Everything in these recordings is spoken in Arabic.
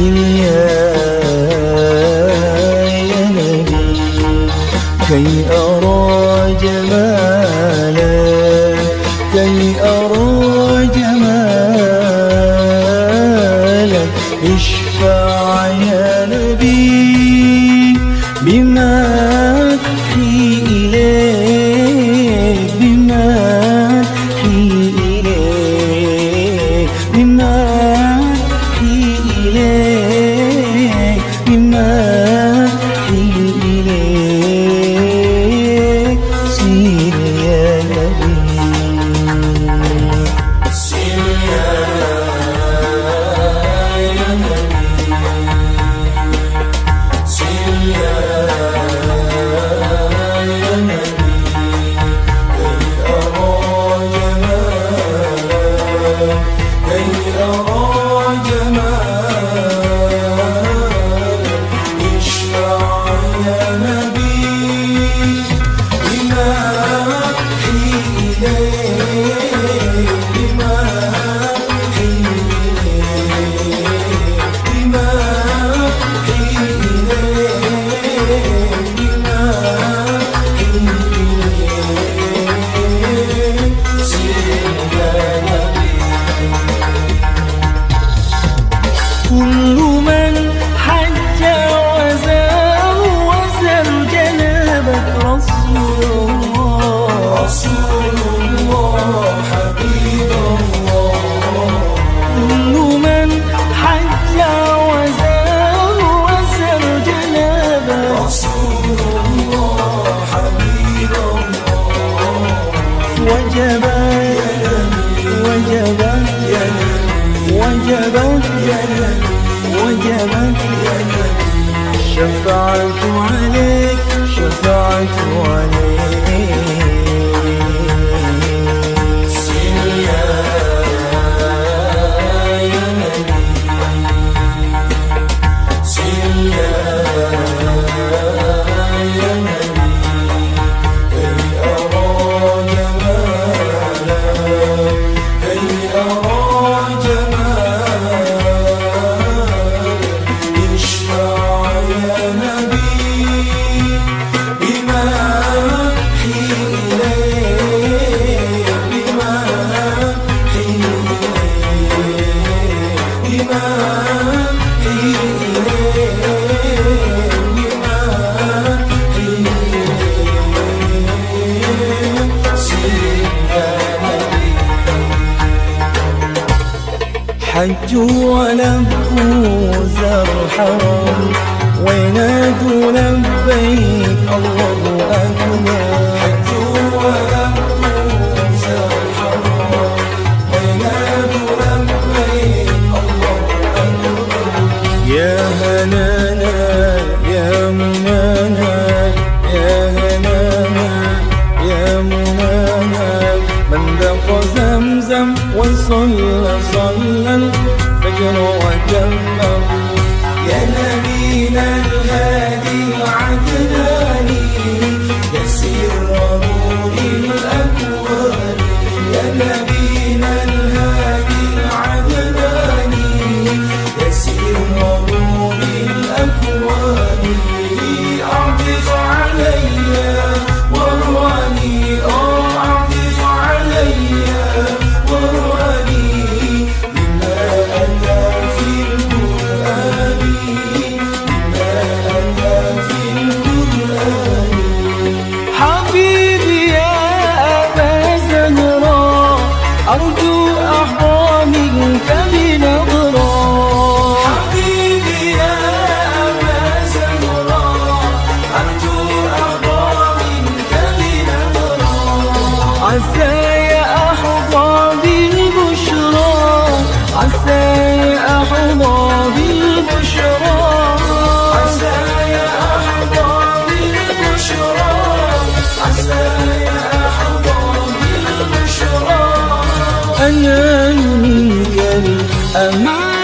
حبيبي يا نبي كي أرى الله رسول الله حبيب الله كل من حج وزار وزر جنابه رسول الله حبيب الله وجب حج ولبوا زار حرام وينادوا لبيك الله أكبر؟ يا هنانا يا يا هنانا يا من زمزم وصلى صلى وأجره جمه يا نبينا الهادي عدناني يا سر نور الأكوان. أنا منك الأمان.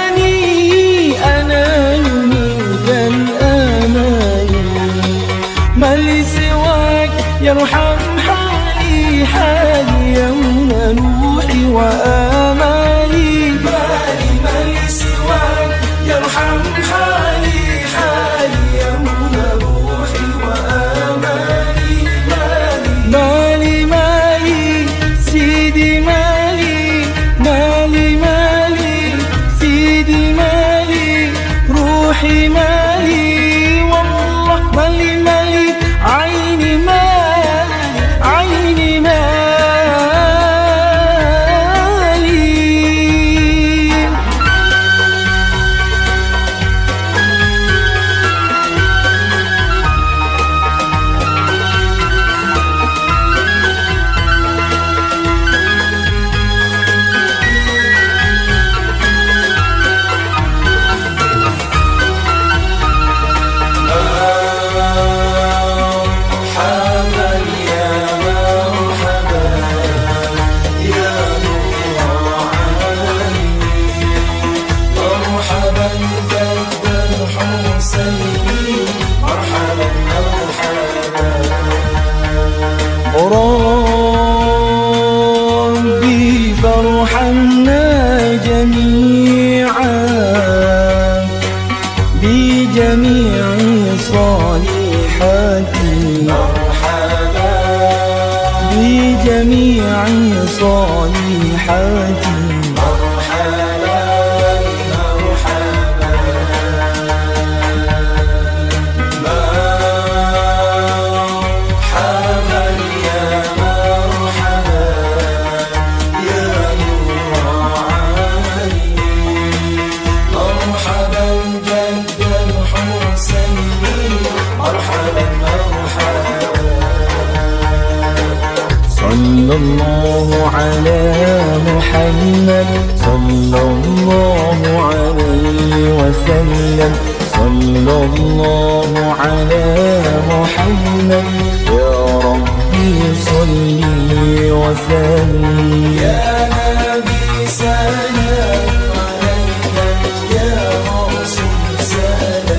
صالحاتي. مرحبا مرحبا. يا مرحبا. يا نور عيني مرحبا. صلى الله على محمد. صلى الله عليه وسلم. صلى الله على محمد. يا ربي صل وسلم. يا نبي سلام عليك. يا رسول سلام.